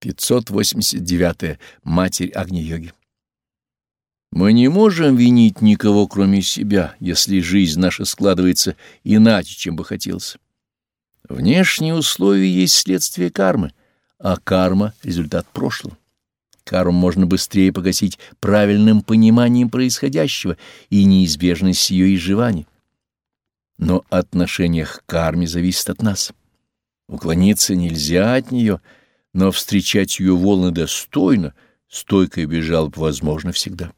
589. -я. Матерь Агни-йоги. Мы не можем винить никого, кроме себя, если жизнь наша складывается иначе, чем бы хотелось. Внешние условия есть следствие кармы, а карма — результат прошлого. Карму можно быстрее погасить правильным пониманием происходящего и неизбежность ее изживания. Но отношение к карме зависит от нас. Уклониться нельзя от нее, но встречать ее волны достойно, стойко и без возможно всегда.